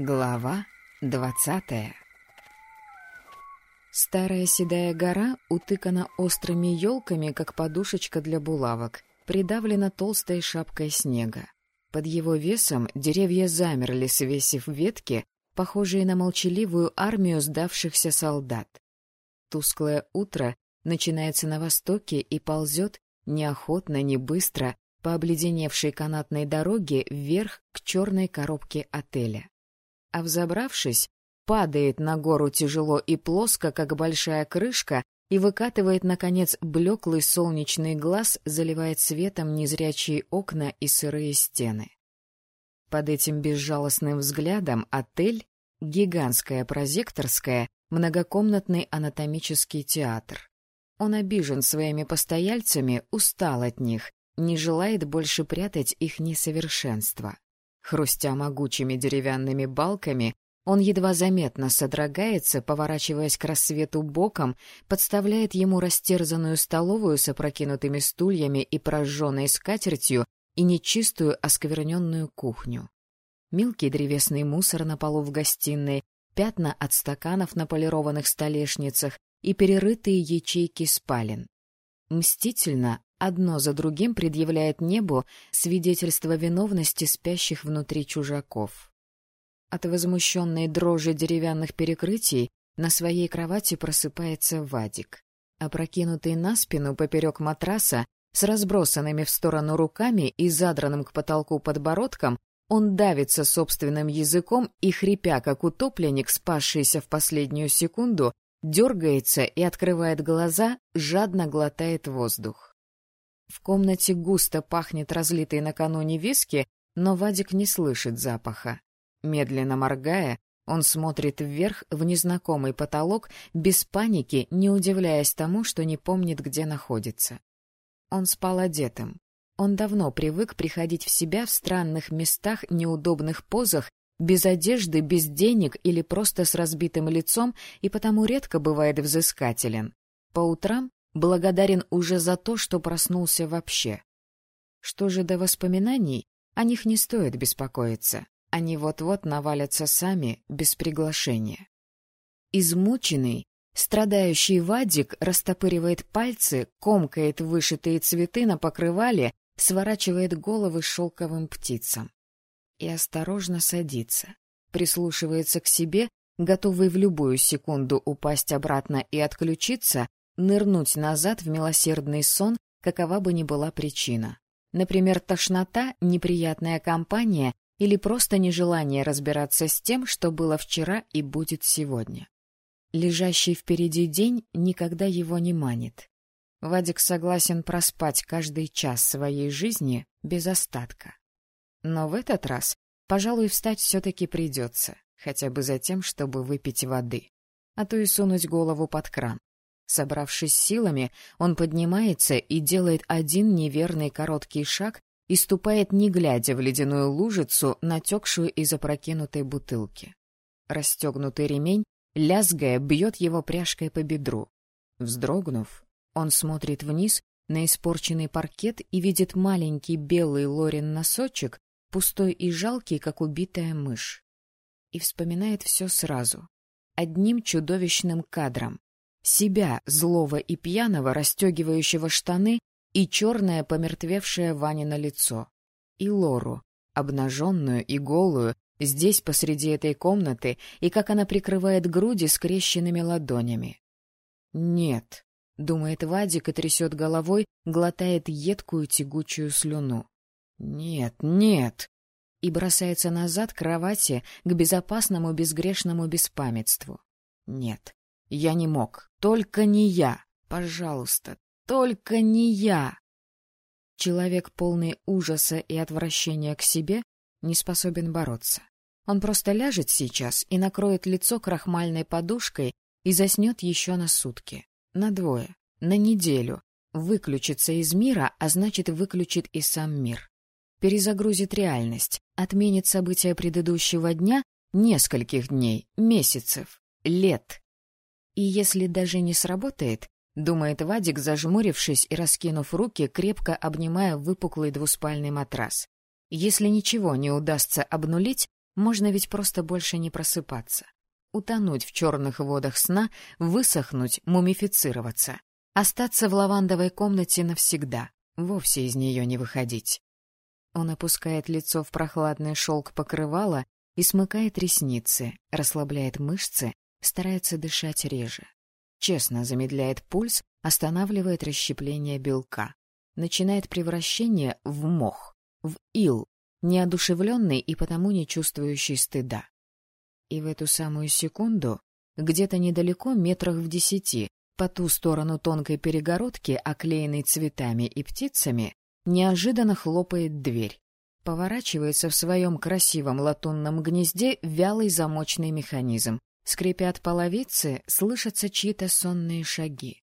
Глава двадцатая Старая седая гора утыкана острыми елками, как подушечка для булавок, придавлена толстой шапкой снега. Под его весом деревья замерли, свесив ветки, похожие на молчаливую армию сдавшихся солдат. Тусклое утро начинается на востоке и ползет неохотно, не быстро, по обледеневшей канатной дороге вверх к черной коробке отеля а взобравшись, падает на гору тяжело и плоско, как большая крышка, и выкатывает, наконец, блеклый солнечный глаз, заливает светом незрячие окна и сырые стены. Под этим безжалостным взглядом отель — гигантская прозекторская, многокомнатный анатомический театр. Он обижен своими постояльцами, устал от них, не желает больше прятать их несовершенство. Хрустя могучими деревянными балками, он едва заметно содрогается, поворачиваясь к рассвету боком, подставляет ему растерзанную столовую с опрокинутыми стульями и прожженной скатертью и нечистую оскверненную кухню. Мелкий древесный мусор на полу в гостиной, пятна от стаканов на полированных столешницах и перерытые ячейки спален. Мстительно одно за другим предъявляет небу свидетельство виновности спящих внутри чужаков. От возмущенной дрожи деревянных перекрытий на своей кровати просыпается Вадик. Опрокинутый на спину поперек матраса, с разбросанными в сторону руками и задранным к потолку подбородком, он давится собственным языком и, хрипя, как утопленник, спасшийся в последнюю секунду, дергается и открывает глаза, жадно глотает воздух. В комнате густо пахнет разлитой накануне виски, но Вадик не слышит запаха. Медленно моргая, он смотрит вверх в незнакомый потолок, без паники, не удивляясь тому, что не помнит, где находится. Он спал одетым. Он давно привык приходить в себя в странных местах, неудобных позах, без одежды, без денег или просто с разбитым лицом, и потому редко бывает взыскателен. По утрам благодарен уже за то, что проснулся вообще. Что же до воспоминаний, о них не стоит беспокоиться. Они вот-вот навалятся сами, без приглашения. Измученный, страдающий Вадик растопыривает пальцы, комкает вышитые цветы на покрывале, сворачивает головы шелковым птицам. И осторожно садится, прислушивается к себе, готовый в любую секунду упасть обратно и отключиться, нырнуть назад в милосердный сон, какова бы ни была причина. Например, тошнота, неприятная компания или просто нежелание разбираться с тем, что было вчера и будет сегодня. Лежащий впереди день никогда его не манит. Вадик согласен проспать каждый час своей жизни без остатка. Но в этот раз, пожалуй, встать все-таки придется, хотя бы за тем, чтобы выпить воды, а то и сунуть голову под кран. Собравшись силами, он поднимается и делает один неверный короткий шаг и ступает, не глядя в ледяную лужицу, натекшую из опрокинутой бутылки. Расстегнутый ремень, лязгая, бьет его пряжкой по бедру. Вздрогнув, он смотрит вниз на испорченный паркет и видит маленький белый Лорин носочек, пустой и жалкий, как убитая мышь. И вспоминает все сразу, одним чудовищным кадром себя, злого и пьяного, расстегивающего штаны, и черное помертвевшее Ванино лицо. И Лору, обнаженную и голую, здесь посреди этой комнаты, и как она прикрывает груди скрещенными ладонями. «Нет», — думает Вадик и трясет головой, глотает едкую тягучую слюну. «Нет, нет!» и бросается назад к кровати, к безопасному безгрешному беспамятству. Нет, я не мог. Только не я. Пожалуйста, только не я. Человек, полный ужаса и отвращения к себе, не способен бороться. Он просто ляжет сейчас и накроет лицо крахмальной подушкой и заснет еще на сутки, на двое, на неделю, выключится из мира, а значит, выключит и сам мир. Перезагрузит реальность, отменит события предыдущего дня, нескольких дней, месяцев, лет. И если даже не сработает, думает Вадик, зажмурившись и раскинув руки, крепко обнимая выпуклый двуспальный матрас. Если ничего не удастся обнулить, Можно ведь просто больше не просыпаться. Утонуть в черных водах сна, высохнуть, мумифицироваться. Остаться в лавандовой комнате навсегда, вовсе из нее не выходить. Он опускает лицо в прохладный шелк покрывала и смыкает ресницы, расслабляет мышцы, старается дышать реже. Честно замедляет пульс, останавливает расщепление белка. Начинает превращение в мох, в ил, неодушевленный и потому не чувствующий стыда. И в эту самую секунду, где-то недалеко, метрах в десяти, по ту сторону тонкой перегородки, оклеенной цветами и птицами, неожиданно хлопает дверь. Поворачивается в своем красивом латунном гнезде вялый замочный механизм. Скрипят половицы, слышатся чьи-то сонные шаги.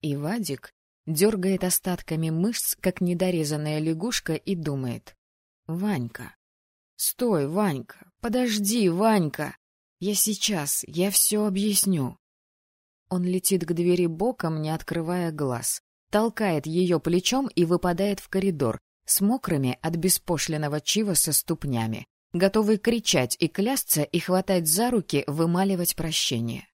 И Вадик дергает остатками мышц, как недорезанная лягушка, и думает. «Ванька! Стой, Ванька! Подожди, Ванька! Я сейчас, я все объясню!» Он летит к двери боком, не открывая глаз, толкает ее плечом и выпадает в коридор, с мокрыми от беспошлиного чива со ступнями, готовый кричать и клясться и хватать за руки, вымаливать прощение.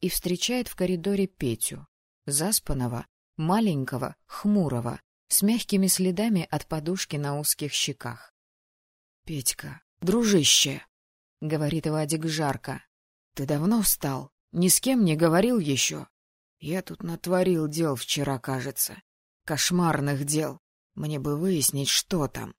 И встречает в коридоре Петю, заспанного, маленького, хмурого, с мягкими следами от подушки на узких щеках. — Петька, дружище, — говорит Вадик жарко, — ты давно встал? Ни с кем не говорил еще? Я тут натворил дел вчера, кажется. Кошмарных дел. Мне бы выяснить, что там.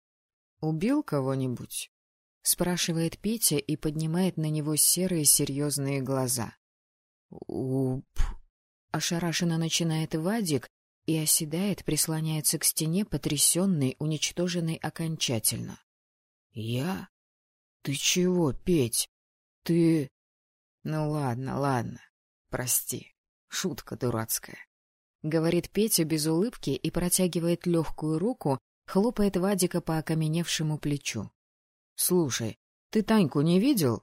— Убил кого-нибудь? — спрашивает Петя и поднимает на него серые серьезные глаза. — Уп! — ошарашенно начинает Вадик и оседает, прислоняется к стене, потрясенный, уничтоженный окончательно. — Я? Ты чего, Петь? Ты... Ну ладно, ладно, прости, шутка дурацкая. Говорит Петя без улыбки и протягивает легкую руку, хлопает Вадика по окаменевшему плечу. — Слушай, ты Таньку не видел?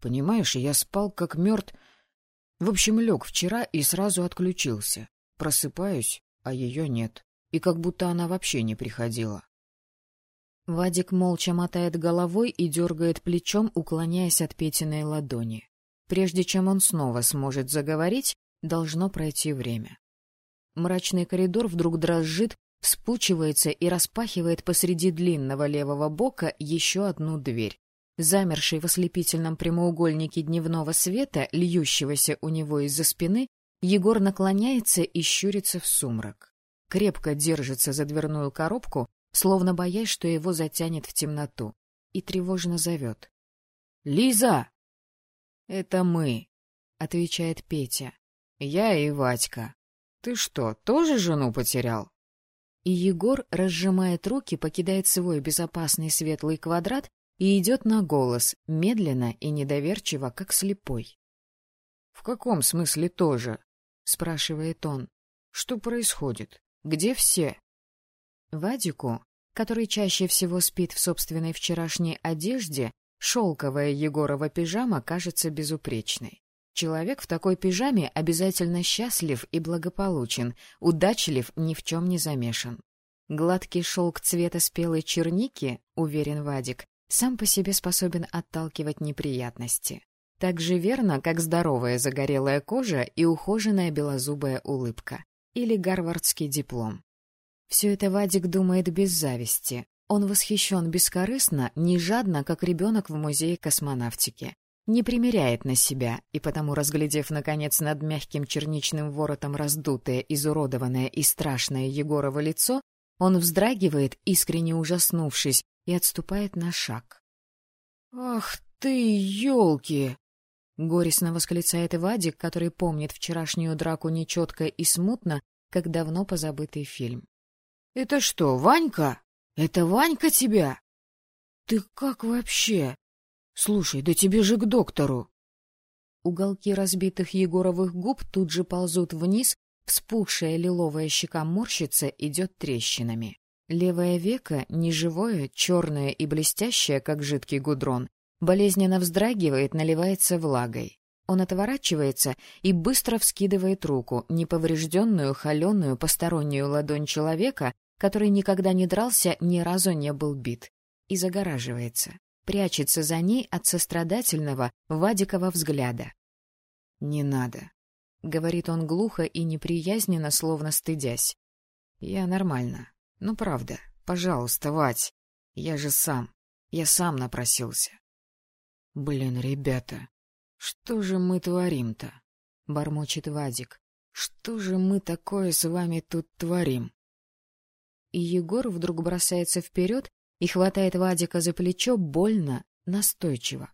Понимаешь, я спал как мертв... В общем, лег вчера и сразу отключился. Просыпаюсь, а ее нет. И как будто она вообще не приходила. Вадик молча мотает головой и дергает плечом, уклоняясь от Петиной ладони. Прежде чем он снова сможет заговорить, должно пройти время. Мрачный коридор вдруг дрожит, вспучивается и распахивает посреди длинного левого бока еще одну дверь. Замерший в ослепительном прямоугольнике дневного света, льющегося у него из-за спины, Егор наклоняется и щурится в сумрак. Крепко держится за дверную коробку, словно боясь, что его затянет в темноту, и тревожно зовет. — Лиза! — Это мы, — отвечает Петя. — Я и Вадька. Ты что, тоже жену потерял? И Егор, разжимает руки, покидает свой безопасный светлый квадрат и идет на голос, медленно и недоверчиво, как слепой. — В каком смысле тоже? — спрашивает он. — Что происходит? Где все? Вадику, который чаще всего спит в собственной вчерашней одежде, Шелковая Егорова пижама кажется безупречной. Человек в такой пижаме обязательно счастлив и благополучен, удачлив, ни в чем не замешан. Гладкий шелк цвета спелой черники, уверен Вадик, сам по себе способен отталкивать неприятности. Так же верно, как здоровая загорелая кожа и ухоженная белозубая улыбка. Или гарвардский диплом. Все это Вадик думает без зависти, он восхищен бескорыстно, не жадно, как ребенок в музее космонавтики. Не примеряет на себя, и потому, разглядев, наконец, над мягким черничным воротом раздутое, изуродованное и страшное Егорово лицо, он вздрагивает, искренне ужаснувшись, и отступает на шаг. — Ах ты, елки! — горестно восклицает Вадик, который помнит вчерашнюю драку нечетко и смутно, как давно позабытый фильм. — Это что, Ванька? Это Ванька тебя? Ты как вообще? Слушай, да тебе же к доктору. Уголки разбитых Егоровых губ тут же ползут вниз, вспухшая лиловая щека морщится, идет трещинами. Левое веко, неживое, черное и блестящее, как жидкий гудрон, болезненно вздрагивает, наливается влагой. Он отворачивается и быстро вскидывает руку, неповрежденную, холеную, постороннюю ладонь человека, который никогда не дрался, ни разу не был бит, и загораживается. Прячется за ней от сострадательного Вадикова взгляда. «Не надо», — говорит он глухо и неприязненно, словно стыдясь. «Я нормально. Ну, правда. Пожалуйста, Вать. Я же сам. Я сам напросился». «Блин, ребята, что же мы творим-то?» — бормочет Вадик. «Что же мы такое с вами тут творим?» И Егор вдруг бросается вперед и хватает Вадика за плечо больно, настойчиво.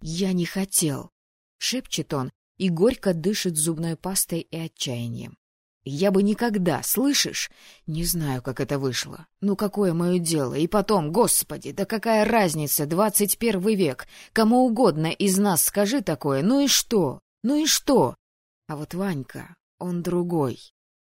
«Я не хотел!» — шепчет он и горько дышит зубной пастой и отчаянием. «Я бы никогда, слышишь? Не знаю, как это вышло. Ну, какое мое дело? И потом, господи, да какая разница, двадцать первый век. Кому угодно из нас скажи такое, ну и что? Ну и что? А вот Ванька, он другой.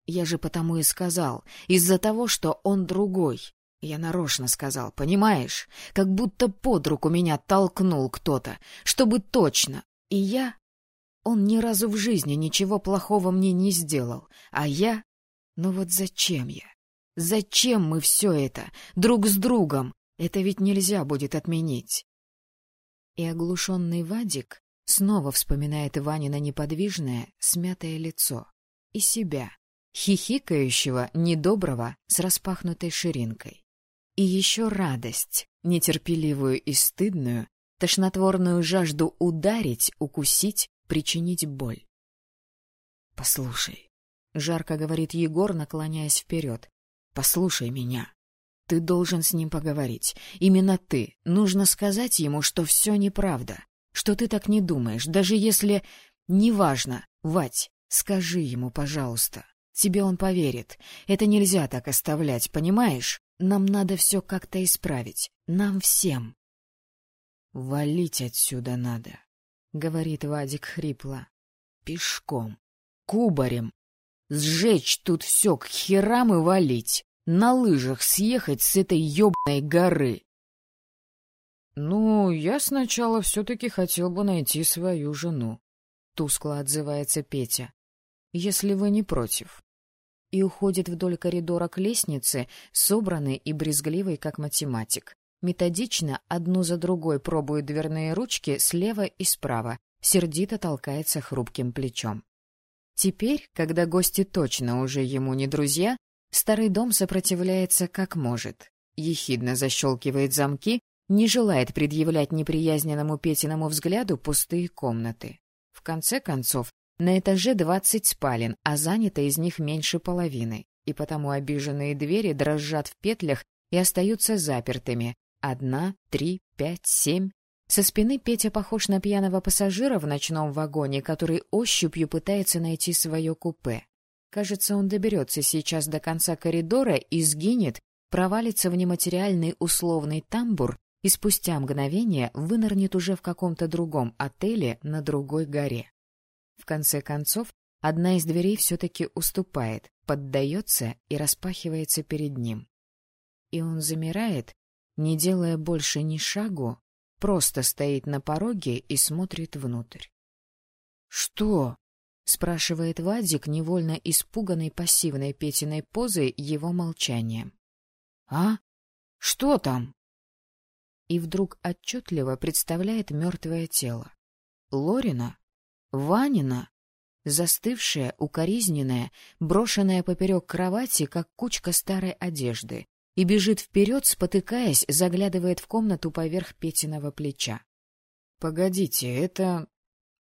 Я же потому и сказал, из-за того, что он другой. Я нарочно сказал, понимаешь? Как будто под руку меня толкнул кто-то, чтобы точно. И я он ни разу в жизни ничего плохого мне не сделал, а я... Ну вот зачем я? Зачем мы все это? Друг с другом? Это ведь нельзя будет отменить. И оглушенный Вадик снова вспоминает Ванина неподвижное, смятое лицо. И себя, хихикающего, недоброго, с распахнутой ширинкой. И еще радость, нетерпеливую и стыдную, тошнотворную жажду ударить, укусить, причинить боль. «Послушай», — жарко говорит Егор, наклоняясь вперед, — «послушай меня. Ты должен с ним поговорить. Именно ты. Нужно сказать ему, что все неправда, что ты так не думаешь, даже если... Неважно, Вать, скажи ему, пожалуйста. Тебе он поверит. Это нельзя так оставлять, понимаешь? Нам надо все как-то исправить. Нам всем. Валить отсюда надо. — говорит Вадик хрипло. — Пешком. Кубарем. Сжечь тут все к херам и валить. На лыжах съехать с этой ебаной горы. — Ну, я сначала все-таки хотел бы найти свою жену, — тускло отзывается Петя. — Если вы не против. И уходит вдоль коридора к лестнице, собранный и брезгливый, как математик. Методично одну за другой пробует дверные ручки слева и справа, сердито толкается хрупким плечом. Теперь, когда гости точно уже ему не друзья, старый дом сопротивляется как может. Ехидно защелкивает замки, не желает предъявлять неприязненному Петиному взгляду пустые комнаты. В конце концов, на этаже двадцать спален, а занято из них меньше половины, и потому обиженные двери дрожат в петлях и остаются запертыми, Одна, три, пять, семь. Со спины Петя похож на пьяного пассажира в ночном вагоне, который ощупью пытается найти свое купе. Кажется, он доберется сейчас до конца коридора и сгинет, провалится в нематериальный условный тамбур и спустя мгновение вынырнет уже в каком-то другом отеле на другой горе. В конце концов, одна из дверей все-таки уступает, поддается и распахивается перед ним. И он замирает, не делая больше ни шагу, просто стоит на пороге и смотрит внутрь. — Что? — спрашивает Вадик, невольно испуганный пассивной Петиной позой его молчанием. — А? Что там? И вдруг отчетливо представляет мертвое тело. Лорина? Ванина? Застывшая, укоризненная, брошенная поперек кровати, как кучка старой одежды, и бежит вперед, спотыкаясь, заглядывает в комнату поверх Петиного плеча. — Погодите, это...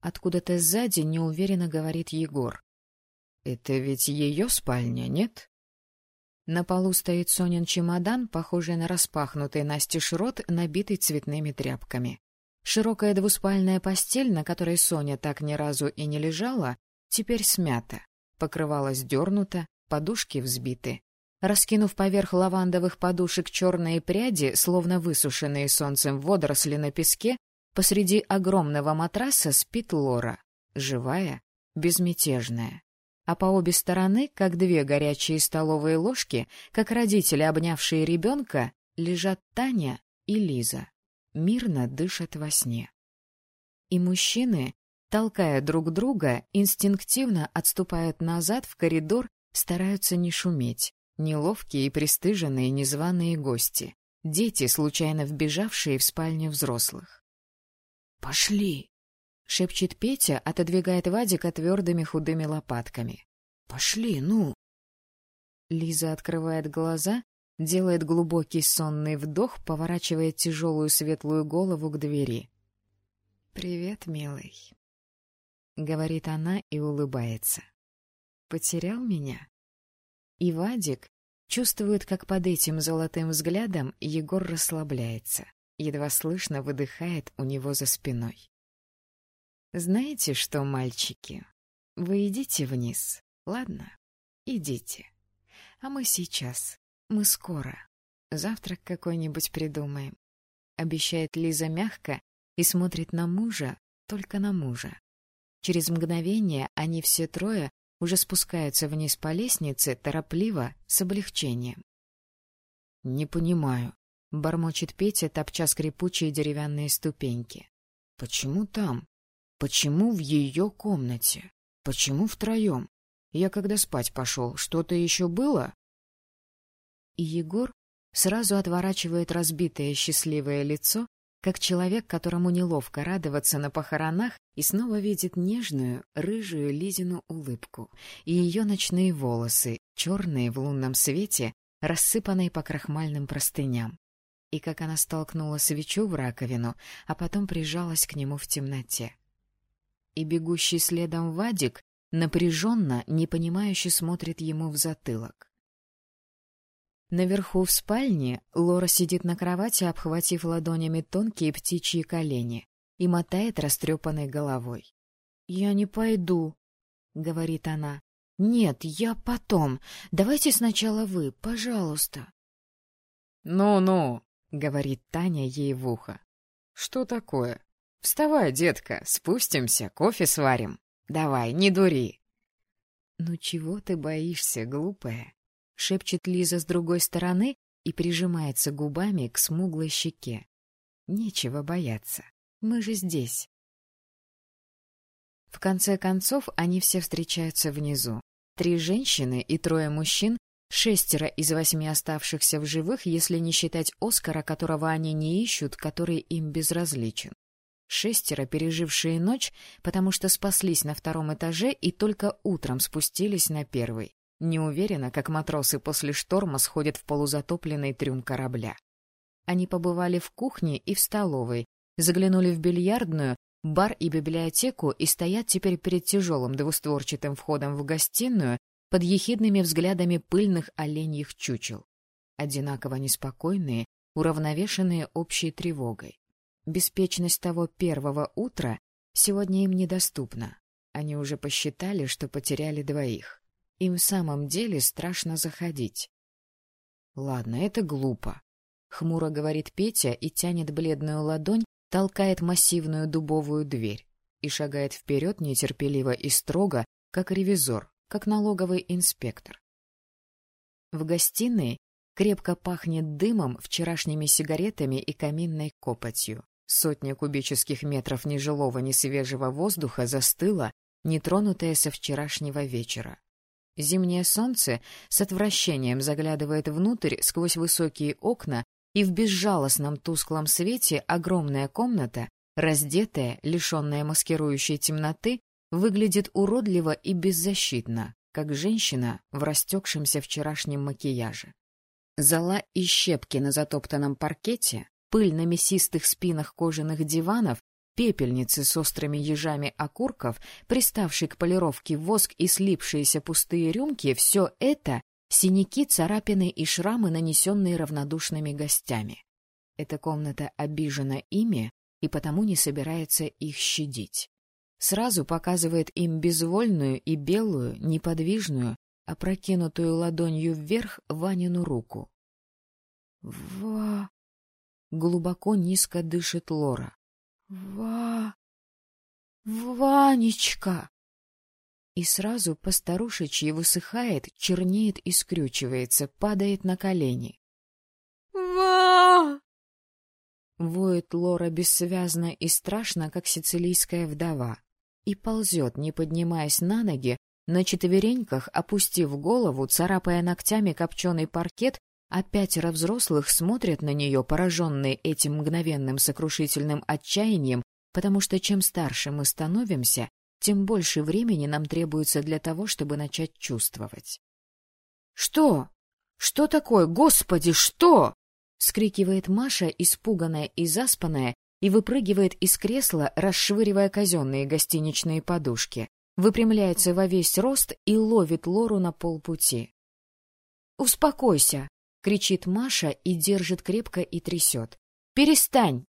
Откуда-то сзади неуверенно говорит Егор. — Это ведь ее спальня, нет? На полу стоит Сонин чемодан, похожий на распахнутый настежь рот, набитый цветными тряпками. Широкая двуспальная постель, на которой Соня так ни разу и не лежала, теперь смята, покрывало сдернуто, подушки взбиты. Раскинув поверх лавандовых подушек черные пряди, словно высушенные солнцем водоросли на песке, посреди огромного матраса спит Лора, живая, безмятежная. А по обе стороны, как две горячие столовые ложки, как родители, обнявшие ребенка, лежат Таня и Лиза. Мирно дышат во сне. И мужчины, толкая друг друга, инстинктивно отступают назад в коридор, стараются не шуметь Неловкие и пристыженные незваные гости. дети, случайно вбежавшие в спальню взрослых. «Пошли!» — шепчет Петя, отодвигает Вадика твердыми худыми лопатками. «Пошли, ну!» Лиза открывает глаза, делает глубокий сонный вдох, поворачивает тяжелую светлую голову к двери. «Привет, милый», — говорит она и улыбается. «Потерял меня?» И Вадик чувствует, как под этим золотым взглядом Егор расслабляется, едва слышно выдыхает у него за спиной. «Знаете что, мальчики, вы идите вниз, ладно? Идите. А мы сейчас, мы скоро. Завтрак какой-нибудь придумаем», — обещает Лиза мягко и смотрит на мужа, только на мужа. Через мгновение они все трое уже спускаются вниз по лестнице, торопливо, с облегчением. — Не понимаю, — бормочет Петя, топча скрипучие деревянные ступеньки. — Почему там? Почему в ее комнате? Почему втроем? Я когда спать пошел, что-то еще было? И Егор сразу отворачивает разбитое счастливое лицо как человек, которому неловко радоваться на похоронах, и снова видит нежную, рыжую Лизину улыбку и ее ночные волосы, черные в лунном свете, рассыпанные по крахмальным простыням. И как она столкнула свечу в раковину, а потом прижалась к нему в темноте. И бегущий следом Вадик напряженно, непонимающе смотрит ему в затылок. Наверху в спальне Лора сидит на кровати, обхватив ладонями тонкие птичьи колени, и мотает растрепанной головой. — Я не пойду, — говорит она. — Нет, я потом. Давайте сначала вы, пожалуйста. «Ну — говорит Таня ей в ухо. — Что такое? Вставай, детка, спустимся, кофе сварим. Давай, не дури. — Ну чего ты боишься, глупая? Шепчет Лиза с другой стороны и прижимается губами к смуглой щеке. Нечего бояться. Мы же здесь. В конце концов, они все встречаются внизу. Три женщины и трое мужчин, шестеро из восьми оставшихся в живых, если не считать Оскара, которого они не ищут, который им безразличен. Шестеро, пережившие ночь, потому что спаслись на втором этаже и только утром спустились на первый. Не уверена, как матросы после шторма сходят в полузатопленный трюм корабля. Они побывали в кухне и в столовой, заглянули в бильярдную, бар и библиотеку и стоят теперь перед тяжелым двустворчатым входом в гостиную под ехидными взглядами пыльных оленьих чучел. Одинаково неспокойные, уравновешенные общей тревогой. Беспечность того первого утра сегодня им недоступна. Они уже посчитали, что потеряли двоих. Им в самом деле страшно заходить. — Ладно, это глупо. — хмуро говорит Петя и тянет бледную ладонь, толкает массивную дубовую дверь и шагает вперед нетерпеливо и строго, как ревизор, как налоговый инспектор. В гостиной крепко пахнет дымом, вчерашними сигаретами и каминной копотью. Сотня кубических метров нежилого несвежего воздуха застыла, нетронутая со вчерашнего вечера. Зимнее солнце с отвращением заглядывает внутрь сквозь высокие окна, и в безжалостном тусклом свете огромная комната, раздетая, лишенная маскирующей темноты, выглядит уродливо и беззащитно, как женщина в растекшемся вчерашнем макияже. Зола и щепки на затоптанном паркете, пыль на мясистых спинах кожаных диванов пепельницы с острыми ежами окурков, приставший к полировке воск и слипшиеся пустые рюмки — все это — синяки, царапины и шрамы, нанесенные равнодушными гостями. Эта комната обижена ими и потому не собирается их щадить. Сразу показывает им безвольную и белую, неподвижную, опрокинутую ладонью вверх Ванину руку. «Ва...» Глубоко низко дышит Лора. Ва... Ванечка! И сразу постарушечьи высыхает, чернеет и скрючивается, падает на колени. Ва! Воет Лора бессвязно и страшно, как сицилийская вдова, и ползет, не поднимаясь на ноги, на четвереньках, опустив голову, царапая ногтями копченый паркет а пятеро взрослых смотрят на нее, пораженные этим мгновенным сокрушительным отчаянием, потому что чем старше мы становимся, тем больше времени нам требуется для того, чтобы начать чувствовать. — Что? Что такое? Господи, что? — скрикивает Маша, испуганная и заспанная, и выпрыгивает из кресла, расшвыривая казенные гостиничные подушки, выпрямляется во весь рост и ловит Лору на полпути. «Успокойся!» — кричит Маша и держит крепко и трясет. «Перестань!»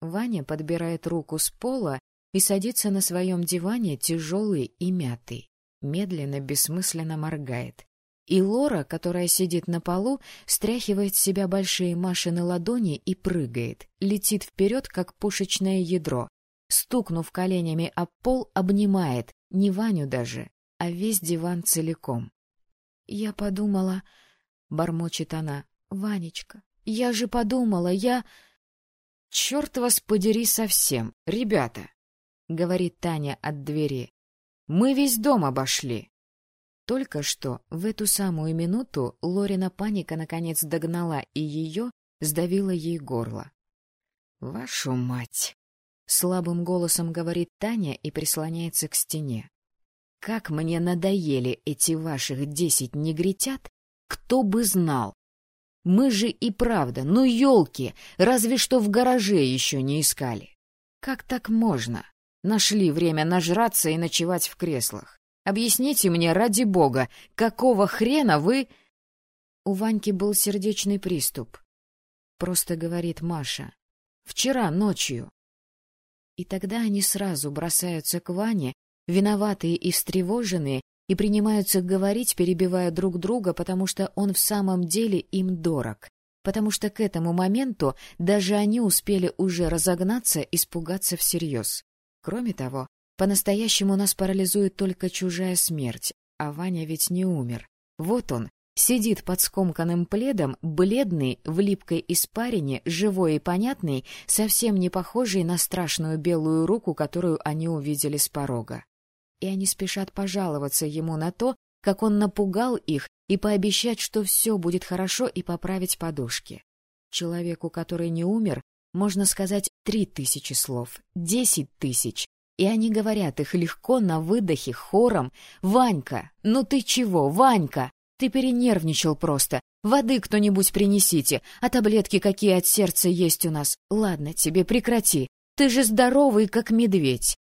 Ваня подбирает руку с пола и садится на своем диване тяжелый и мятый. Медленно, бессмысленно моргает. И Лора, которая сидит на полу, стряхивает с себя большие Машины ладони и прыгает, летит вперед, как пушечное ядро. Стукнув коленями об пол, обнимает, не Ваню даже, а весь диван целиком. Я подумала, бормочет она, Ванечка, я же подумала, я... Черт вас подери совсем, ребята, говорит Таня от двери. Мы весь дом обошли. Только что, в эту самую минуту, Лорина паника наконец догнала и ее, сдавила ей горло. «Вашу мать!» — слабым голосом говорит Таня и прислоняется к стене. Как мне надоели эти ваших десять негритят, кто бы знал. Мы же и правда, ну елки, разве что в гараже еще не искали. Как так можно? Нашли время нажраться и ночевать в креслах. Объясните мне, ради бога, какого хрена вы... У Ваньки был сердечный приступ. Просто говорит Маша. Вчера ночью. И тогда они сразу бросаются к Ване виноватые и встревоженные, и принимаются говорить, перебивая друг друга, потому что он в самом деле им дорог, потому что к этому моменту даже они успели уже разогнаться, испугаться всерьез. Кроме того, по-настоящему нас парализует только чужая смерть, а Ваня ведь не умер. Вот он, сидит под скомканным пледом, бледный, в липкой испарине, живой и понятный, совсем не похожий на страшную белую руку, которую они увидели с порога и они спешат пожаловаться ему на то, как он напугал их, и пообещать, что все будет хорошо, и поправить подушки. Человеку, который не умер, можно сказать три тысячи слов, десять тысяч, и они говорят их легко на выдохе хором «Ванька, ну ты чего, Ванька? Ты перенервничал просто. Воды кто-нибудь принесите, а таблетки какие от сердца есть у нас. Ладно тебе, прекрати. Ты же здоровый, как медведь.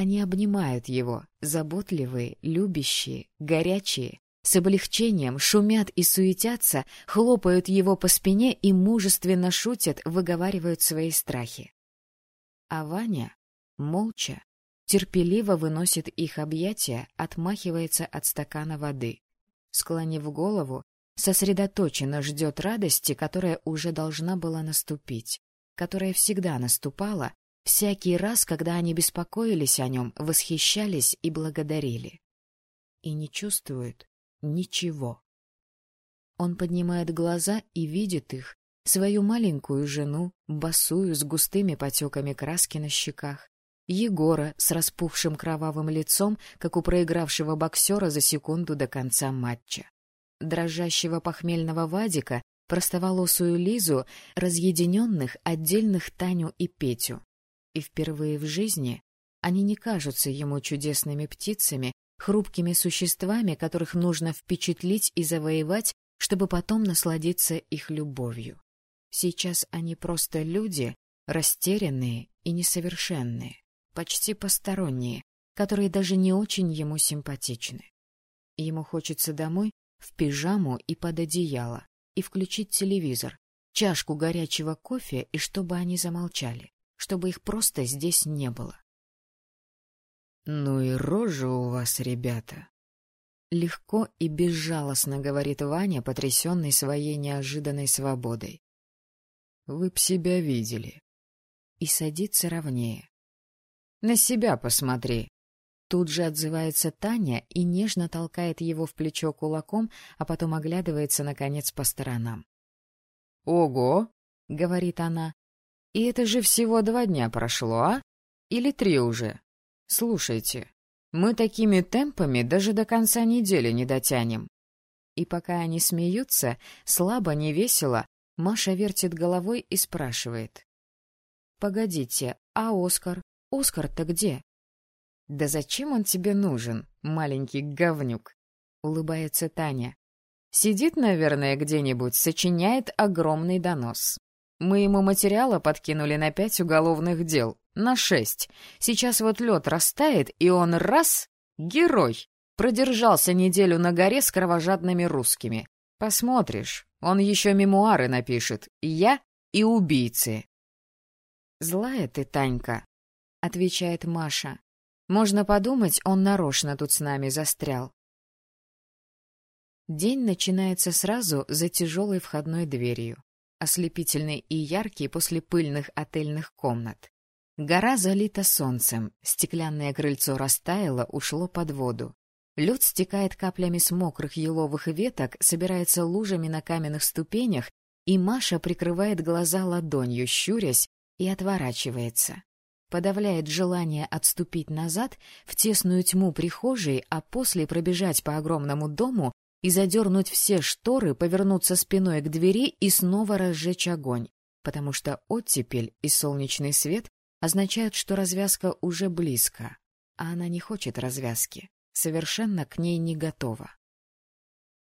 Они обнимают его, заботливые, любящие, горячие, с облегчением шумят и суетятся, хлопают его по спине и мужественно шутят, выговаривают свои страхи. А Ваня, молча, терпеливо выносит их объятия, отмахивается от стакана воды. Склонив голову, сосредоточенно ждет радости, которая уже должна была наступить, которая всегда наступала, Всякий раз, когда они беспокоились о нем, восхищались и благодарили. И не чувствуют ничего. Он поднимает глаза и видит их, свою маленькую жену, босую, с густыми потеками краски на щеках, Егора с распухшим кровавым лицом, как у проигравшего боксера за секунду до конца матча, дрожащего похмельного Вадика, простоволосую Лизу, разъединенных отдельных Таню и Петю. И впервые в жизни они не кажутся ему чудесными птицами, хрупкими существами, которых нужно впечатлить и завоевать, чтобы потом насладиться их любовью. Сейчас они просто люди, растерянные и несовершенные, почти посторонние, которые даже не очень ему симпатичны. Ему хочется домой в пижаму и под одеяло, и включить телевизор, чашку горячего кофе, и чтобы они замолчали чтобы их просто здесь не было. — Ну и рожа у вас, ребята! Легко и безжалостно говорит Ваня, потрясенный своей неожиданной свободой. — Вы б себя видели. И садится ровнее. — На себя посмотри! Тут же отзывается Таня и нежно толкает его в плечо кулаком, а потом оглядывается, наконец, по сторонам. — Ого! — говорит она. И это же всего два дня прошло, а? Или три уже? Слушайте, мы такими темпами даже до конца недели не дотянем. И пока они смеются, слабо, невесело, Маша вертит головой и спрашивает. — Погодите, а Оскар? Оскар-то где? — Да зачем он тебе нужен, маленький говнюк? — улыбается Таня. Сидит, наверное, где-нибудь, сочиняет огромный донос. Мы ему материала подкинули на пять уголовных дел, на шесть. Сейчас вот лед растает, и он раз — герой. Продержался неделю на горе с кровожадными русскими. Посмотришь, он еще мемуары напишет. Я и убийцы. «Злая ты, Танька», — отвечает Маша. «Можно подумать, он нарочно тут с нами застрял». День начинается сразу за тяжелой входной дверью, ослепительный и яркий после пыльных отельных комнат. Гора залита солнцем, стеклянное крыльцо растаяло, ушло под воду. Лед стекает каплями с мокрых еловых веток, собирается лужами на каменных ступенях, и Маша прикрывает глаза ладонью, щурясь, и отворачивается. Подавляет желание отступить назад в тесную тьму прихожей, а после пробежать по огромному дому и задернуть все шторы, повернуться спиной к двери и снова разжечь огонь, потому что оттепель и солнечный свет означают, что развязка уже близко, а она не хочет развязки, совершенно к ней не готова.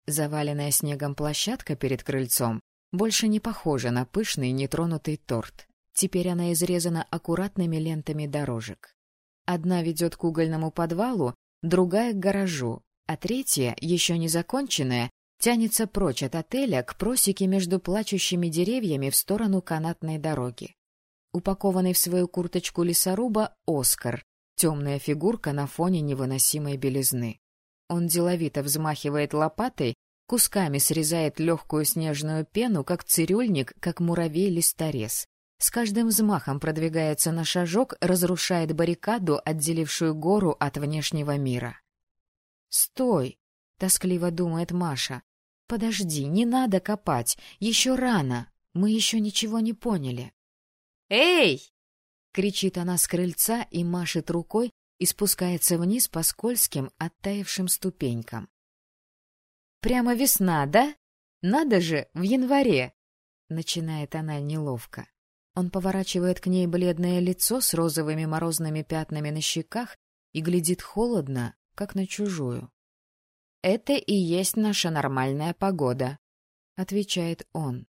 Заваленная снегом площадка перед крыльцом больше не похожа на пышный нетронутый торт. Теперь она изрезана аккуратными лентами дорожек. Одна ведет к угольному подвалу, другая — к гаражу, а третья, еще не законченная, тянется прочь от отеля к просеке между плачущими деревьями в сторону канатной дороги. Упакованный в свою курточку лесоруба Оскар, темная фигурка на фоне невыносимой белизны. Он деловито взмахивает лопатой, кусками срезает легкую снежную пену, как цирюльник, как муравей-листорез. С каждым взмахом продвигается на шажок, разрушает баррикаду, отделившую гору от внешнего мира. «Стой!» — тоскливо думает Маша. «Подожди, не надо копать, еще рано, мы еще ничего не поняли». «Эй!» — кричит она с крыльца и машет рукой и спускается вниз по скользким, оттаившим ступенькам. «Прямо весна, да? Надо же, в январе!» — начинает она неловко. Он поворачивает к ней бледное лицо с розовыми морозными пятнами на щеках и глядит холодно, как на чужую. «Это и есть наша нормальная погода», — отвечает он.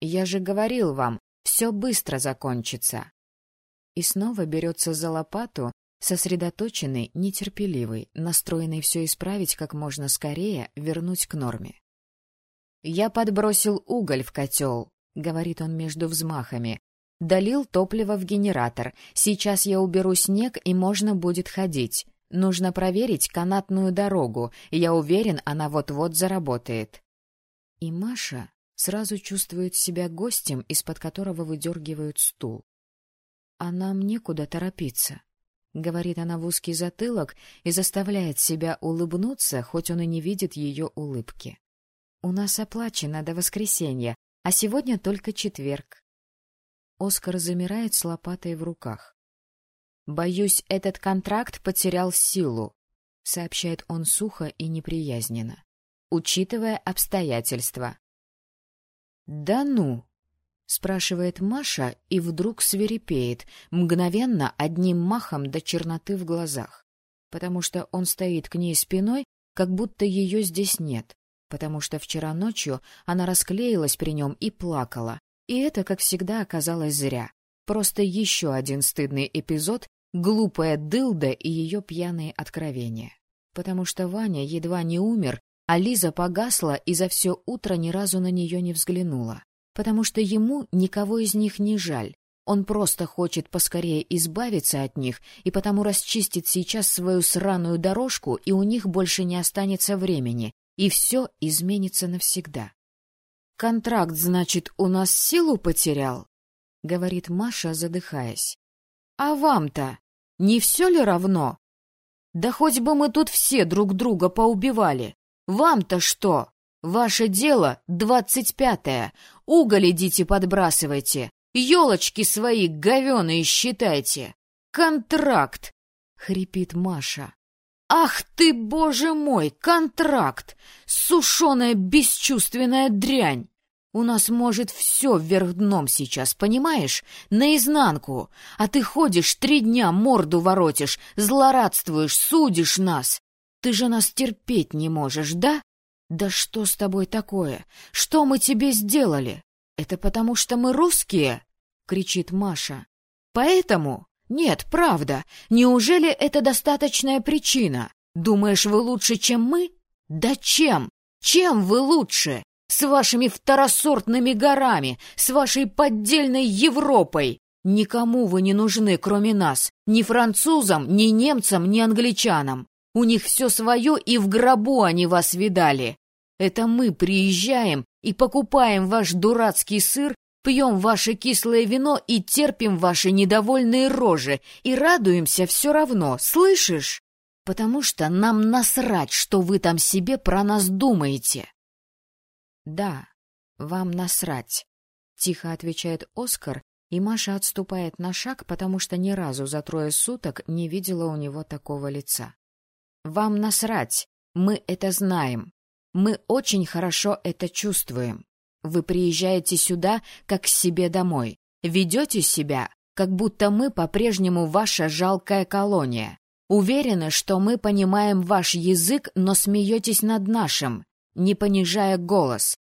«Я же говорил вам, все быстро закончится». И снова берется за лопату, сосредоточенный, нетерпеливый, настроенный все исправить как можно скорее, вернуть к норме. «Я подбросил уголь в котел», — говорит он между взмахами. «Долил топливо в генератор. Сейчас я уберу снег, и можно будет ходить. Нужно проверить канатную дорогу, и я уверен, она вот-вот заработает. И Маша сразу чувствует себя гостем, из-под которого выдергивают стул. «А нам некуда торопиться», — говорит она в узкий затылок и заставляет себя улыбнуться, хоть он и не видит ее улыбки. «У нас оплачено до воскресенья, а сегодня только четверг». Оскар замирает с лопатой в руках. «Боюсь, этот контракт потерял силу», — сообщает он сухо и неприязненно, учитывая обстоятельства. «Да ну!» — спрашивает Маша и вдруг свирепеет, мгновенно одним махом до черноты в глазах, потому что он стоит к ней спиной, как будто ее здесь нет, потому что вчера ночью она расклеилась при нем и плакала, и это, как всегда, оказалось зря. Просто еще один стыдный эпизод глупая дылда и ее пьяные откровения. Потому что Ваня едва не умер, а Лиза погасла и за все утро ни разу на нее не взглянула. Потому что ему никого из них не жаль. Он просто хочет поскорее избавиться от них и потому расчистит сейчас свою сраную дорожку, и у них больше не останется времени, и все изменится навсегда. «Контракт, значит, у нас силу потерял?» — говорит Маша, задыхаясь. А вам-то не все ли равно? Да хоть бы мы тут все друг друга поубивали. Вам-то что? Ваше дело двадцать пятое. Уголь идите подбрасывайте. Елочки свои говеные считайте. Контракт! — хрипит Маша. Ах ты, боже мой, контракт! Сушеная бесчувственная дрянь! У нас может все вверх дном сейчас, понимаешь? Наизнанку. А ты ходишь три дня, морду воротишь, злорадствуешь, судишь нас. Ты же нас терпеть не можешь, да? Да что с тобой такое? Что мы тебе сделали? Это потому что мы русские? Кричит Маша. Поэтому? Нет, правда. Неужели это достаточная причина? Думаешь, вы лучше, чем мы? Да чем? Чем вы лучше? С вашими второсортными горами, с вашей поддельной Европой. Никому вы не нужны, кроме нас. Ни французам, ни немцам, ни англичанам. У них все свое, и в гробу они вас видали. Это мы приезжаем и покупаем ваш дурацкий сыр Пьем ваше кислое вино и терпим ваши недовольные рожи, и радуемся все равно, слышишь? Потому что нам насрать, что вы там себе про нас думаете. — Да, вам насрать, — тихо отвечает Оскар, и Маша отступает на шаг, потому что ни разу за трое суток не видела у него такого лица. — Вам насрать, мы это знаем, мы очень хорошо это чувствуем. Вы приезжаете сюда, как к себе домой. Ведете себя, как будто мы по-прежнему ваша жалкая колония. Уверены, что мы понимаем ваш язык, но смеетесь над нашим, не понижая голос.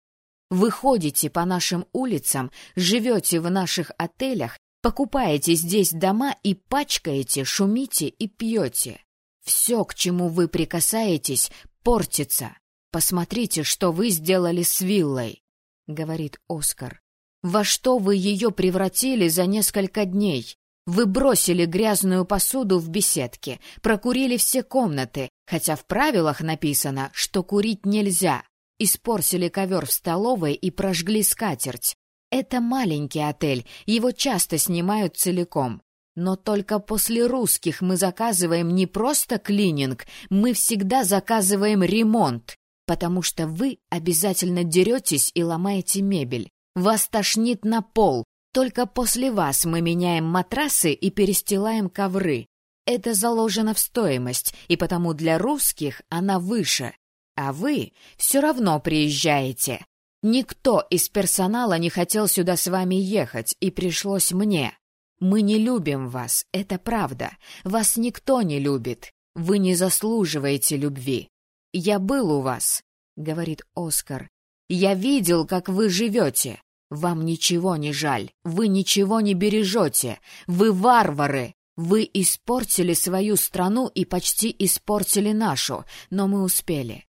Вы ходите по нашим улицам, живете в наших отелях, покупаете здесь дома и пачкаете, шумите и пьете. Все, к чему вы прикасаетесь, портится. Посмотрите, что вы сделали с виллой. — говорит Оскар. «Во что вы ее превратили за несколько дней? Вы бросили грязную посуду в беседке, прокурили все комнаты, хотя в правилах написано, что курить нельзя, испортили ковер в столовой и прожгли скатерть. Это маленький отель, его часто снимают целиком. Но только после русских мы заказываем не просто клининг, мы всегда заказываем ремонт потому что вы обязательно деретесь и ломаете мебель. Вас тошнит на пол. Только после вас мы меняем матрасы и перестилаем ковры. Это заложено в стоимость, и потому для русских она выше. А вы все равно приезжаете. Никто из персонала не хотел сюда с вами ехать, и пришлось мне. Мы не любим вас, это правда. Вас никто не любит. Вы не заслуживаете любви. «Я был у вас», — говорит Оскар. «Я видел, как вы живете. Вам ничего не жаль, вы ничего не бережете. Вы варвары. Вы испортили свою страну и почти испортили нашу, но мы успели.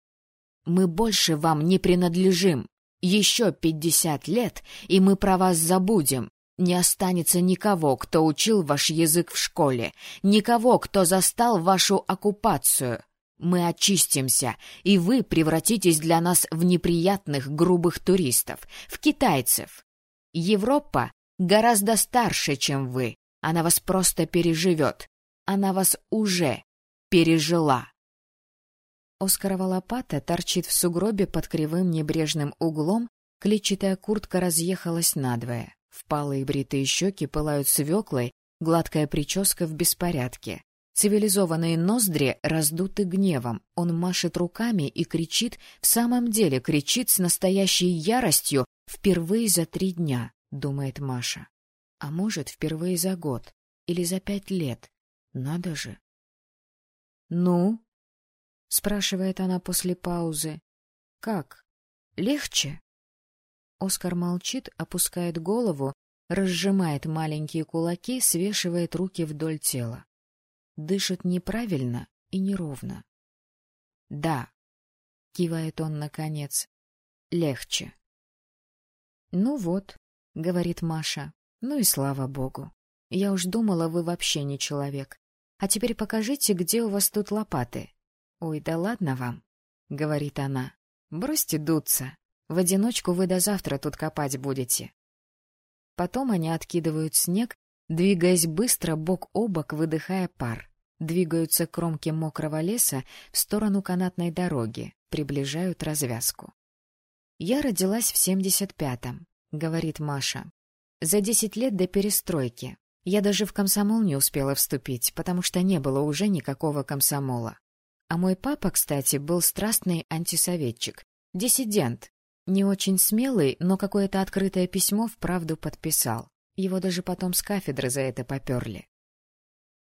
Мы больше вам не принадлежим. Еще пятьдесят лет, и мы про вас забудем. Не останется никого, кто учил ваш язык в школе, никого, кто застал вашу оккупацию. Мы очистимся, и вы превратитесь для нас в неприятных грубых туристов, в китайцев. Европа гораздо старше, чем вы. Она вас просто переживет. Она вас уже пережила. Оскарова лопата торчит в сугробе под кривым небрежным углом, клетчатая куртка разъехалась надвое. Впалые бритые щеки пылают свеклой, гладкая прическа в беспорядке. Цивилизованные ноздри раздуты гневом. Он машет руками и кричит, в самом деле кричит с настоящей яростью впервые за три дня, думает Маша. А может, впервые за год или за пять лет. Надо же. «Ну?» — спрашивает она после паузы. «Как? Легче?» Оскар молчит, опускает голову, разжимает маленькие кулаки, свешивает руки вдоль тела дышит неправильно и неровно. — Да, — кивает он наконец, — легче. — Ну вот, — говорит Маша, — ну и слава богу. Я уж думала, вы вообще не человек. А теперь покажите, где у вас тут лопаты. — Ой, да ладно вам, — говорит она. — Бросьте дуться. В одиночку вы до завтра тут копать будете. Потом они откидывают снег, двигаясь быстро бок о бок, выдыхая пар двигаются к кромке мокрого леса в сторону канатной дороги, приближают развязку. «Я родилась в 75-м», — говорит Маша. «За десять лет до перестройки. Я даже в комсомол не успела вступить, потому что не было уже никакого комсомола. А мой папа, кстати, был страстный антисоветчик, диссидент, не очень смелый, но какое-то открытое письмо вправду подписал. Его даже потом с кафедры за это поперли.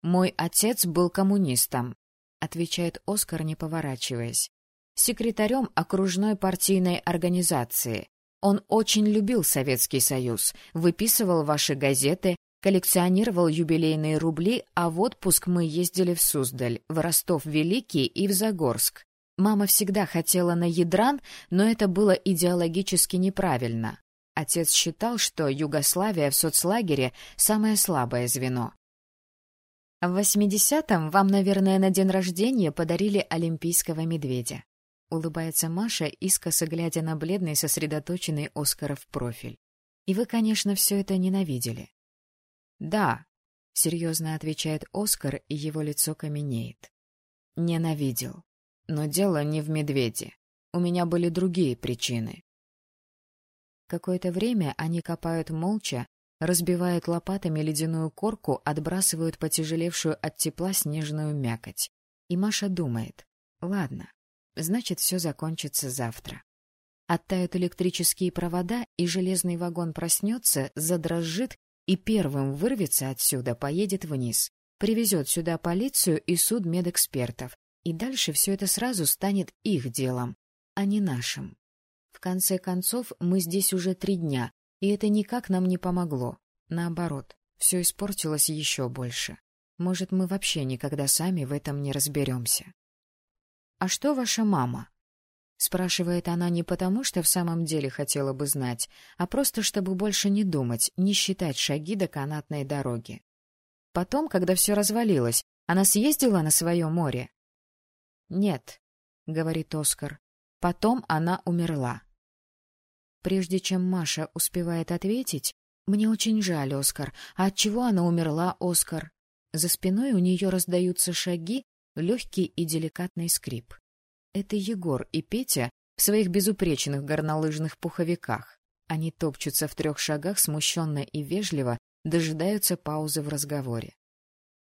«Мой отец был коммунистом», — отвечает Оскар, не поворачиваясь. «Секретарем окружной партийной организации. Он очень любил Советский Союз, выписывал ваши газеты, коллекционировал юбилейные рубли, а в отпуск мы ездили в Суздаль, в Ростов-Великий и в Загорск. Мама всегда хотела на Ядран, но это было идеологически неправильно. Отец считал, что Югославия в соцлагере — самое слабое звено. В 80-м вам, наверное, на день рождения подарили олимпийского медведя. Улыбается Маша, искоса глядя на бледный, сосредоточенный Оскаров профиль. И вы, конечно, все это ненавидели. Да, серьезно отвечает Оскар, и его лицо каменеет. Ненавидел. Но дело не в медведе. У меня были другие причины. Какое-то время они копают молча, разбивают лопатами ледяную корку, отбрасывают потяжелевшую от тепла снежную мякоть. И Маша думает, ладно, значит, все закончится завтра. Оттают электрические провода, и железный вагон проснется, задрожит и первым вырвется отсюда, поедет вниз. Привезет сюда полицию и суд медэкспертов, и дальше все это сразу станет их делом, а не нашим. В конце концов, мы здесь уже три дня, и это никак нам не помогло. Наоборот, все испортилось еще больше. Может, мы вообще никогда сами в этом не разберемся. — А что ваша мама? — спрашивает она не потому, что в самом деле хотела бы знать, а просто чтобы больше не думать, не считать шаги до канатной дороги. Потом, когда все развалилось, она съездила на свое море. «Нет», — говорит Оскар. Потом она умерла. Прежде чем Маша успевает ответить, «Мне очень жаль, Оскар. А от чего она умерла, Оскар?» За спиной у нее раздаются шаги, легкий и деликатный скрип. Это Егор и Петя в своих безупречных горнолыжных пуховиках. Они топчутся в трех шагах смущенно и вежливо, дожидаются паузы в разговоре.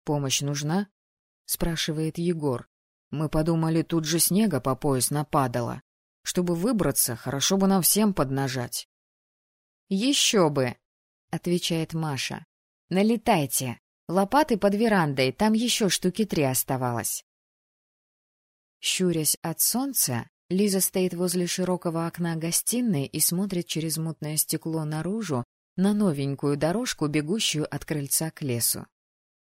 «Помощь нужна?» — спрашивает Егор. Мы подумали, тут же снега по пояс нападало. Чтобы выбраться, хорошо бы нам всем поднажать. — Еще бы! — отвечает Маша. — Налетайте. Лопаты под верандой, там еще штуки три оставалось. Щурясь от солнца, Лиза стоит возле широкого окна гостиной и смотрит через мутное стекло наружу на новенькую дорожку, бегущую от крыльца к лесу.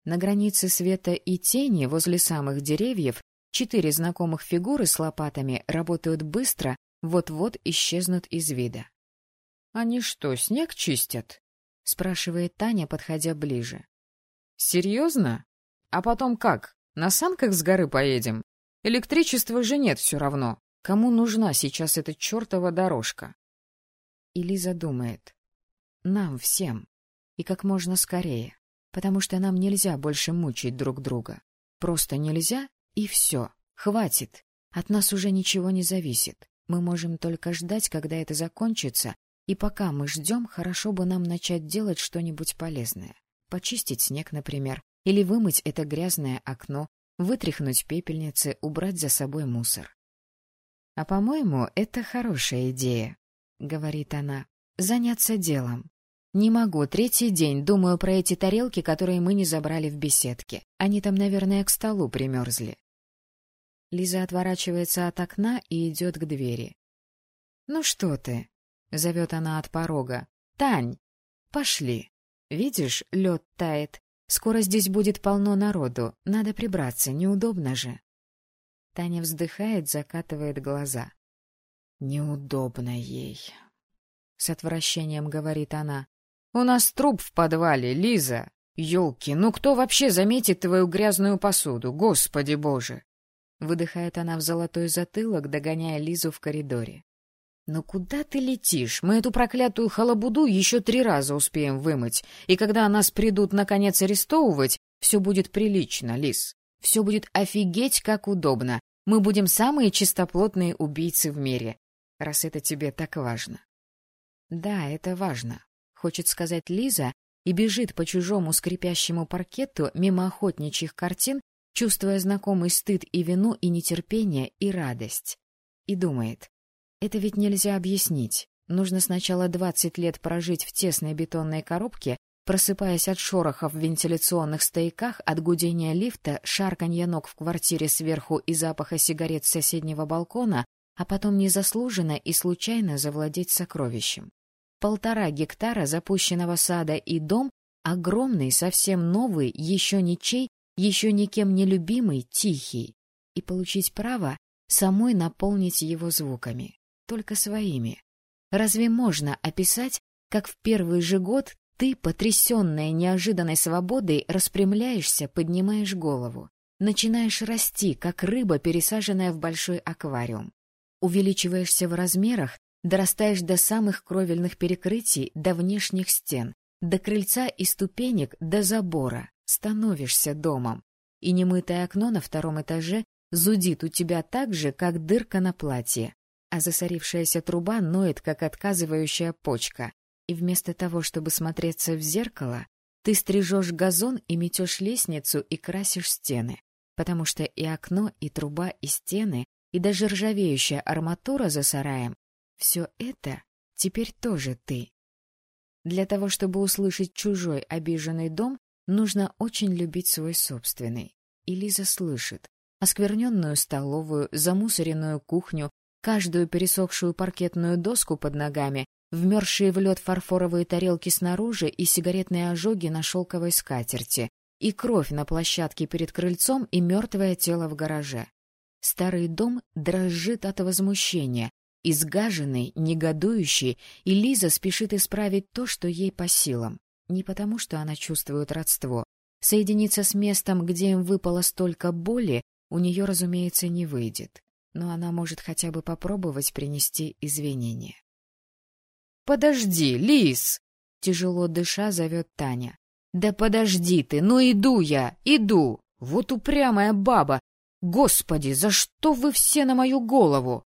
На границе света и тени возле самых деревьев Четыре знакомых фигуры с лопатами работают быстро, вот-вот исчезнут из вида. — Они что, снег чистят? — спрашивает Таня, подходя ближе. — Серьезно? А потом как? На санках с горы поедем? Электричества же нет все равно. Кому нужна сейчас эта чертова дорожка? И Лиза думает. Нам всем. И как можно скорее. Потому что нам нельзя больше мучить друг друга. Просто нельзя и все. Хватит. От нас уже ничего не зависит. Мы можем только ждать, когда это закончится, и пока мы ждем, хорошо бы нам начать делать что-нибудь полезное. Почистить снег, например, или вымыть это грязное окно, вытряхнуть пепельницы, убрать за собой мусор. — А, по-моему, это хорошая идея, — говорит она, — заняться делом. Не могу, третий день думаю про эти тарелки, которые мы не забрали в беседке. Они там, наверное, к столу примерзли. Лиза отворачивается от окна и идет к двери. — Ну что ты? — зовет она от порога. — Тань, пошли. Видишь, лед тает. Скоро здесь будет полно народу. Надо прибраться, неудобно же. Таня вздыхает, закатывает глаза. — Неудобно ей. С отвращением говорит она. — У нас труп в подвале, Лиза. Ёлки, ну кто вообще заметит твою грязную посуду, господи боже! Выдыхает она в золотой затылок, догоняя Лизу в коридоре. «Ну куда ты летишь? Мы эту проклятую халабуду еще три раза успеем вымыть, и когда нас придут, наконец, арестовывать, все будет прилично, Лиз. Все будет офигеть как удобно. Мы будем самые чистоплотные убийцы в мире, раз это тебе так важно». «Да, это важно», — хочет сказать Лиза, и бежит по чужому скрипящему паркету мимо охотничьих картин чувствуя знакомый стыд и вину, и нетерпение, и радость. И думает, это ведь нельзя объяснить. Нужно сначала двадцать лет прожить в тесной бетонной коробке, просыпаясь от шорохов в вентиляционных стояках, от гудения лифта, шарканья ног в квартире сверху и запаха сигарет с соседнего балкона, а потом незаслуженно и случайно завладеть сокровищем. Полтора гектара запущенного сада и дом, огромный, совсем новый, еще ничей, еще никем не любимый, тихий. И получить право самой наполнить его звуками, только своими. Разве можно описать, как в первый же год ты, потрясенная неожиданной свободой, распрямляешься, поднимаешь голову, начинаешь расти, как рыба, пересаженная в большой аквариум. Увеличиваешься в размерах, дорастаешь до самых кровельных перекрытий, до внешних стен, до крыльца и ступенек, до забора, становишься домом. И немытое окно на втором этаже зудит у тебя так же, как дырка на платье, а засорившаяся труба ноет, как отказывающая почка. И вместо того, чтобы смотреться в зеркало, ты стрижешь газон и метешь лестницу и красишь стены, потому что и окно, и труба, и стены, и даже ржавеющая арматура за сараем — все это теперь тоже ты. Для того, чтобы услышать чужой обиженный дом, нужно очень любить свой собственный. И Лиза слышит, оскверненную столовую, замусоренную кухню, каждую пересохшую паркетную доску под ногами, вмерзшие в лед фарфоровые тарелки снаружи и сигаретные ожоги на шелковой скатерти, и кровь на площадке перед крыльцом и мертвое тело в гараже. Старый дом дрожит от возмущения, изгаженный, негодующий, и Лиза спешит исправить то, что ей по силам. Не потому, что она чувствует родство. Соединиться с местом, где им выпало столько боли, у нее, разумеется, не выйдет, но она может хотя бы попробовать принести извинения. — Подожди, Лис! — тяжело дыша зовет Таня. — Да подожди ты, ну иду я, иду! Вот упрямая баба! Господи, за что вы все на мою голову?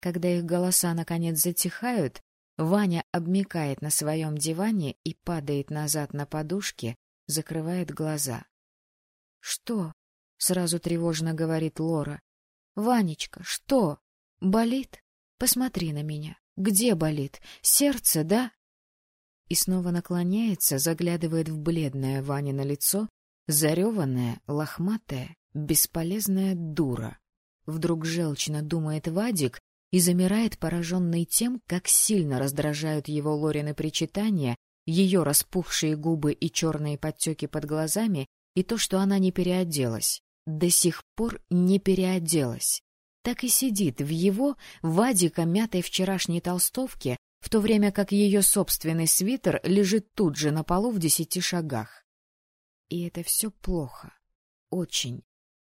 Когда их голоса наконец затихают, Ваня обмикает на своем диване и падает назад на подушке, закрывает глаза. — Что? Сразу тревожно говорит Лора. Ванечка, что? Болит? Посмотри на меня. Где болит? Сердце, да? И снова наклоняется, заглядывает в бледное Ванино лицо, зареванная, лохматая, бесполезная дура. Вдруг желчно думает Вадик и замирает, пораженный тем, как сильно раздражают его Лорины причитания, ее распухшие губы и черные подтеки под глазами, и то, что она не переоделась до сих пор не переоделась. Так и сидит в его, Вадика, мятой вчерашней толстовке, в то время как ее собственный свитер лежит тут же на полу в десяти шагах. И это все плохо. Очень,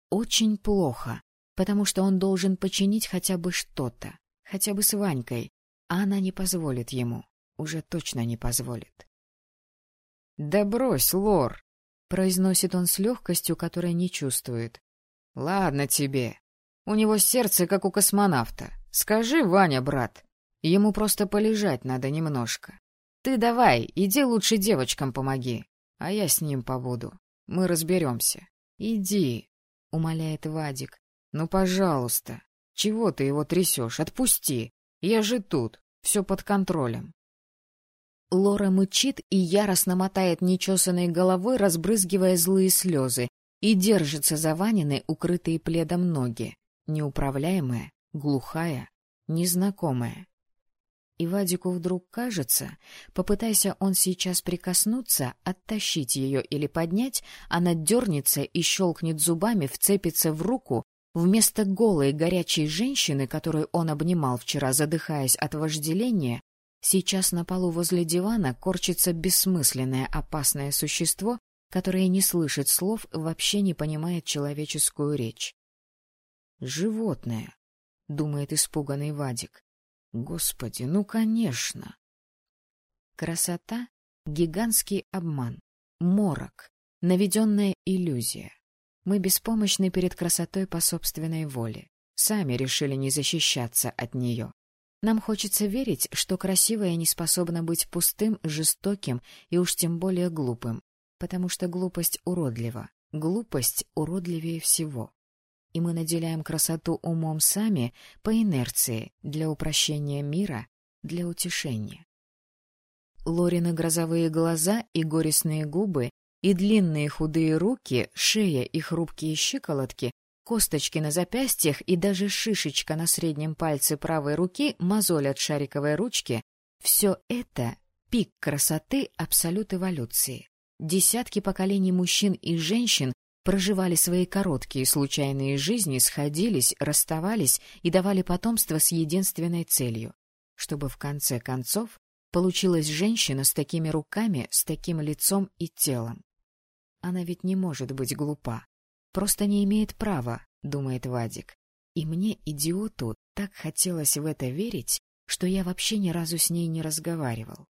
очень плохо, потому что он должен починить хотя бы что-то, хотя бы с Ванькой, а она не позволит ему, уже точно не позволит. — Да брось, Лор! — произносит он с легкостью, которой не чувствует. — Ладно тебе. У него сердце, как у космонавта. Скажи, Ваня, брат, ему просто полежать надо немножко. Ты давай, иди лучше девочкам помоги, а я с ним побуду. Мы разберемся. Иди, — умоляет Вадик. Ну, пожалуйста. Чего ты его трясешь? Отпусти. Я же тут, все под контролем. Лора мычит и яростно мотает нечесанной головой, разбрызгивая злые слезы, и держится за Ванины, укрытые пледом ноги, неуправляемая, глухая, незнакомая. И Вадику вдруг кажется, попытайся он сейчас прикоснуться, оттащить ее или поднять, она дернется и щелкнет зубами, вцепится в руку, вместо голой горячей женщины, которую он обнимал вчера, задыхаясь от вожделения, Сейчас на полу возле дивана корчится бессмысленное опасное существо, которое не слышит слов, вообще не понимает человеческую речь. «Животное», — думает испуганный Вадик. «Господи, ну, конечно!» Красота — гигантский обман, морок, наведенная иллюзия. Мы беспомощны перед красотой по собственной воле, сами решили не защищаться от нее. Нам хочется верить, что красивое не способно быть пустым, жестоким и уж тем более глупым, потому что глупость уродлива, глупость уродливее всего. И мы наделяем красоту умом сами по инерции, для упрощения мира, для утешения. Лорины грозовые глаза и горестные губы, и длинные худые руки, шея и хрупкие щиколотки, косточки на запястьях и даже шишечка на среднем пальце правой руки, мозоль от шариковой ручки — все это — пик красоты абсолют эволюции. Десятки поколений мужчин и женщин проживали свои короткие случайные жизни, сходились, расставались и давали потомство с единственной целью — чтобы в конце концов получилась женщина с такими руками, с таким лицом и телом. Она ведь не может быть глупа. Просто не имеет права, думает Вадик. И мне, идиоту, так хотелось в это верить, что я вообще ни разу с ней не разговаривал.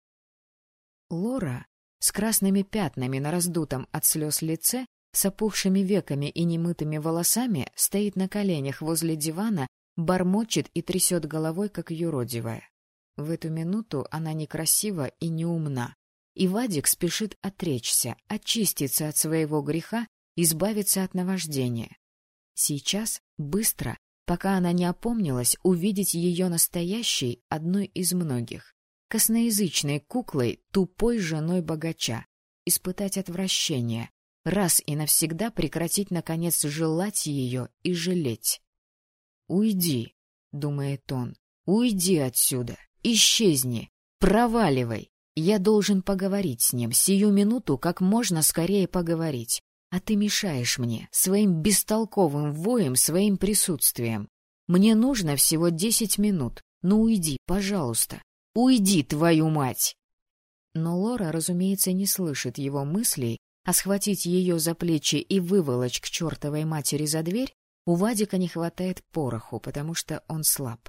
Лора с красными пятнами на раздутом от слез лице, с опухшими веками и немытыми волосами, стоит на коленях возле дивана, бормочет и трясет головой, как юродивая. В эту минуту она некрасива и неумна. И Вадик спешит отречься, очиститься от своего греха, избавиться от наваждения. Сейчас, быстро, пока она не опомнилась, увидеть ее настоящей, одной из многих. Косноязычной куклой, тупой женой богача. Испытать отвращение. Раз и навсегда прекратить, наконец, желать ее и жалеть. «Уйди», — думает он, — «уйди отсюда, исчезни, проваливай, я должен поговорить с ним, сию минуту как можно скорее поговорить. А ты мешаешь мне, своим бестолковым воем, своим присутствием. Мне нужно всего десять минут. Ну уйди, пожалуйста. Уйди, твою мать!» Но Лора, разумеется, не слышит его мыслей, а схватить ее за плечи и выволочь к чертовой матери за дверь у Вадика не хватает пороху, потому что он слаб.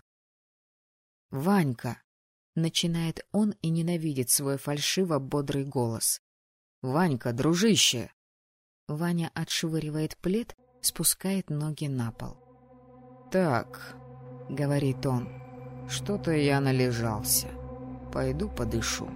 «Ванька!» Начинает он и ненавидит свой фальшиво-бодрый голос. «Ванька, дружище!» Ваня отшвыривает плед, спускает ноги на пол. «Так», — говорит он, — «что-то я належался. Пойду подышу».